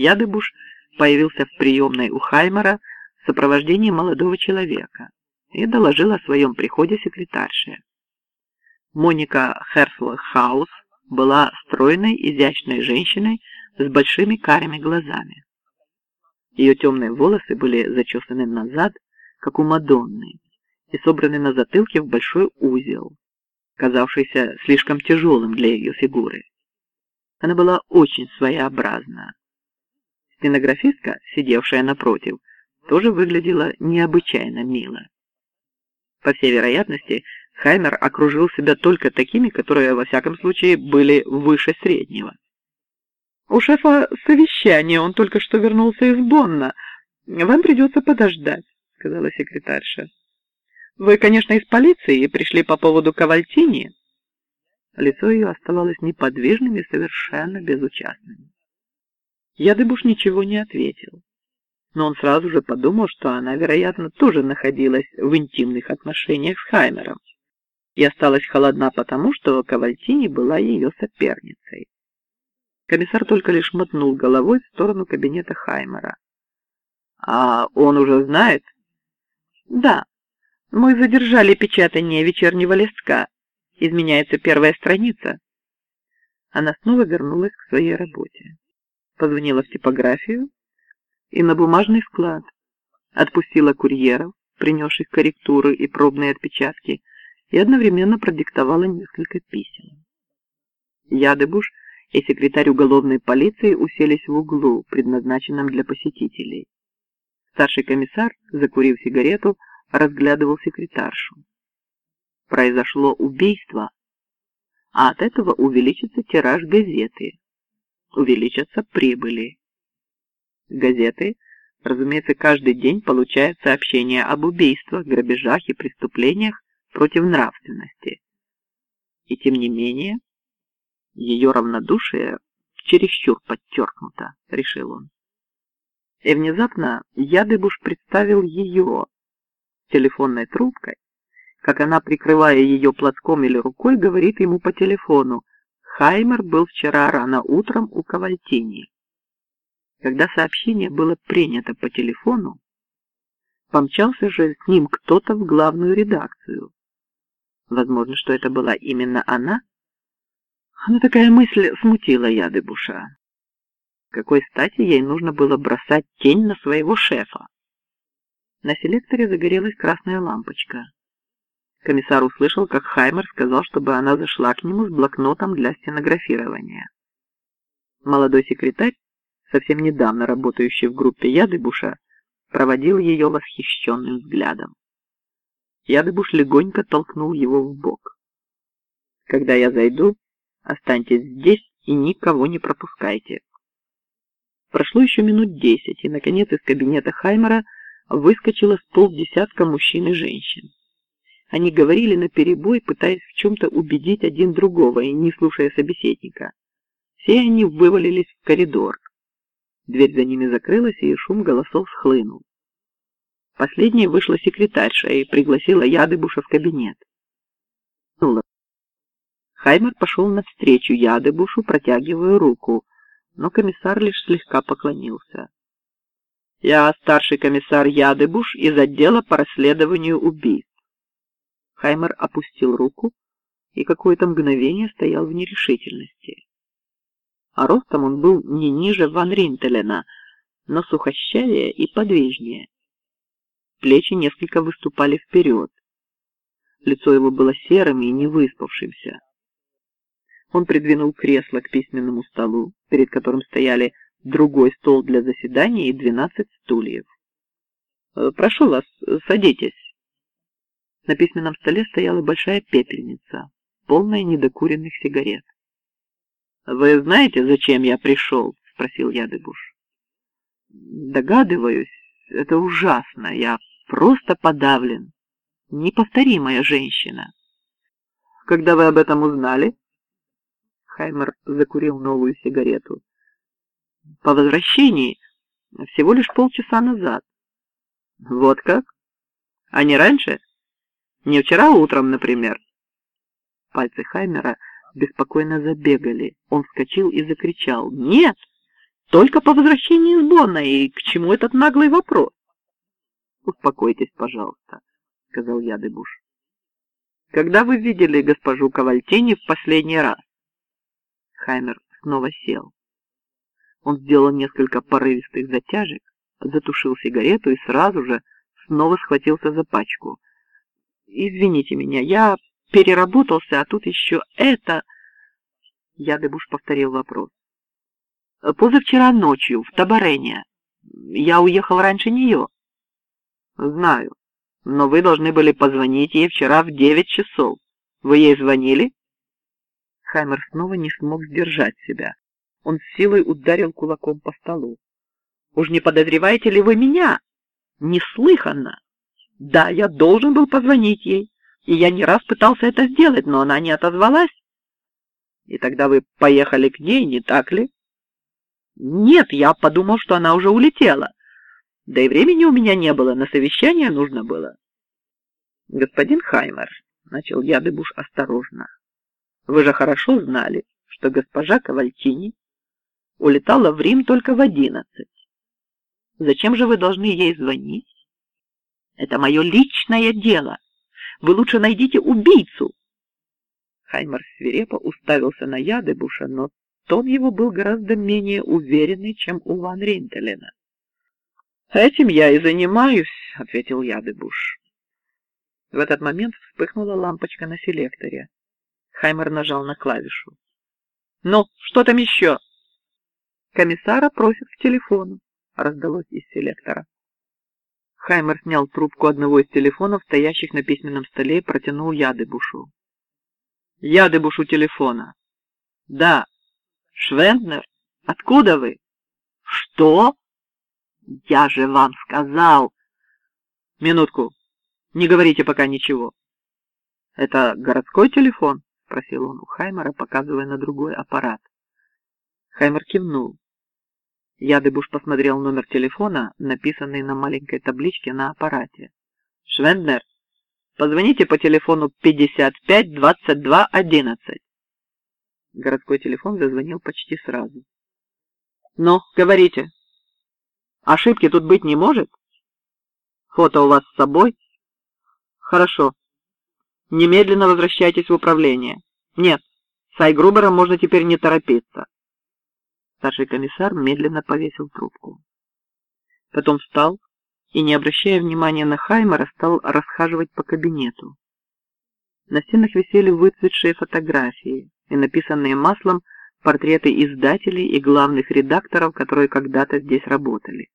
Ядыбуш появился в приемной у Хаймера в сопровождении молодого человека и доложил о своем приходе секретарше. Моника Херслхаус была стройной, изящной женщиной с большими карими глазами. Ее темные волосы были зачесаны назад, как у Мадонны, и собраны на затылке в большой узел, казавшийся слишком тяжелым для ее фигуры. Она была очень своеобразна. Стенографистка, сидевшая напротив, тоже выглядела необычайно мило. По всей вероятности, Хаймер окружил себя только такими, которые, во всяком случае, были выше среднего. «У шефа совещание, он только что вернулся из Бонна. Вам придется подождать», — сказала секретарша. «Вы, конечно, из полиции и пришли по поводу Кавальтини?» Лицо ее оставалось неподвижным и совершенно безучастным. Ядыбуш ничего не ответил, но он сразу же подумал, что она, вероятно, тоже находилась в интимных отношениях с Хаймером и осталась холодна потому, что Кавальтини была ее соперницей. Комиссар только лишь мотнул головой в сторону кабинета Хаймера. «А он уже знает?» «Да. Мы задержали печатание вечернего листка. Изменяется первая страница». Она снова вернулась к своей работе. Позвонила в типографию и на бумажный склад. Отпустила курьеров, принесших корректуры и пробные отпечатки, и одновременно продиктовала несколько писем. Ядыбуш и секретарь уголовной полиции уселись в углу, предназначенном для посетителей. Старший комиссар, закурив сигарету, разглядывал секретаршу. Произошло убийство, а от этого увеличится тираж газеты, увеличатся прибыли. Газеты, разумеется, каждый день получают сообщения об убийствах, грабежах и преступлениях, против нравственности. И тем не менее, ее равнодушие чересчур подчеркнуто, решил он. И внезапно Ядыбуш представил ее телефонной трубкой, как она, прикрывая ее платком или рукой, говорит ему по телефону, Хаймер был вчера рано утром у Кавальтини. Когда сообщение было принято по телефону, помчался же с ним кто-то в главную редакцию, Возможно, что это была именно она? Но такая мысль смутила Ядыбуша. Какой стати ей нужно было бросать тень на своего шефа? На селекторе загорелась красная лампочка. Комиссар услышал, как Хаймер сказал, чтобы она зашла к нему с блокнотом для стенографирования. Молодой секретарь, совсем недавно работающий в группе Ядыбуша, проводил ее восхищенным взглядом. Ядыбуш легонько толкнул его в бок. «Когда я зайду, останьтесь здесь и никого не пропускайте». Прошло еще минут десять, и, наконец, из кабинета Хаймера выскочило с полдесятка мужчин и женщин. Они говорили наперебой, пытаясь в чем-то убедить один другого и не слушая собеседника. Все они вывалились в коридор. Дверь за ними закрылась, и шум голосов схлынул. Последней вышла секретарша и пригласила Ядыбуша в кабинет. Хаймер пошел навстречу Ядыбушу, протягивая руку, но комиссар лишь слегка поклонился. «Я старший комиссар Ядыбуш из отдела по расследованию убийств». Хаймер опустил руку и какое-то мгновение стоял в нерешительности. А ростом он был не ниже Ван Ринтелена, но сухощавее и подвижнее плечи несколько выступали вперед. Лицо его было серым и невыспавшимся. Он придвинул кресло к письменному столу, перед которым стояли другой стол для заседания и двенадцать стульев. «Э, «Прошу вас, садитесь». На письменном столе стояла большая пепельница, полная недокуренных сигарет. «Вы знаете, зачем я пришел?» — спросил Ядыбуш. «Догадываюсь, это ужасно. Я просто подавлен. Неповторимая женщина. Когда вы об этом узнали? Хаймер закурил новую сигарету. По возвращении, всего лишь полчаса назад. Вот как? А не раньше? Не вчера утром, например? Пальцы Хаймера беспокойно забегали. Он вскочил и закричал. «Нет! только по возвращении из Бонна, и к чему этот наглый вопрос? Успокойтесь, пожалуйста, сказал я Дебуш. Когда вы видели госпожу Кавальтини в последний раз? Хаймер снова сел. Он сделал несколько порывистых затяжек, затушил сигарету и сразу же снова схватился за пачку. «Извините меня, я переработался, а тут еще это...» Я Дебуш повторил вопрос. «Позавчера ночью в Табарене. Я уехал раньше нее». «Знаю, но вы должны были позвонить ей вчера в девять часов. Вы ей звонили?» Хаймер снова не смог сдержать себя. Он с силой ударил кулаком по столу. «Уж не подозреваете ли вы меня? Неслыханно! Да, я должен был позвонить ей, и я не раз пытался это сделать, но она не отозвалась. И тогда вы поехали к ней, не так ли?» «Нет, я подумал, что она уже улетела. Да и времени у меня не было, на совещание нужно было». «Господин Хаймер», — начал Ядыбуш осторожно, — «вы же хорошо знали, что госпожа Кавальтини улетала в Рим только в одиннадцать. Зачем же вы должны ей звонить? Это мое личное дело. Вы лучше найдите убийцу. Хаймар свирепо уставился на Ядебуша, но тон его был гораздо менее уверенный, чем у Ван Ринтелена. «Этим я и занимаюсь», — ответил Ядебуш. В этот момент вспыхнула лампочка на селекторе. Хаймер нажал на клавишу. «Ну, что там еще?» Комиссара просят к телефону, раздалось из селектора. Хаймер снял трубку одного из телефонов, стоящих на письменном столе, и протянул Ядыбушу. Ядыбушу телефона. Да. Швенднер? Откуда вы? Что? Я же вам сказал. Минутку. Не говорите пока ничего. Это городской телефон? Спросил он у Хаймера, показывая на другой аппарат. Хаймер кивнул. Ядыбуш посмотрел номер телефона, написанный на маленькой табличке на аппарате. «Швенднер, позвоните по телефону 55-22-11». Городской телефон зазвонил почти сразу. «Ну, говорите. Ошибки тут быть не может? Фото у вас с собой? Хорошо. Немедленно возвращайтесь в управление. Нет, с Айгрубером можно теперь не торопиться». Старший комиссар медленно повесил трубку. Потом встал и, не обращая внимания на Хаймера, стал расхаживать по кабинету. На стенах висели выцветшие фотографии и написанные маслом портреты издателей и главных редакторов, которые когда-то здесь работали.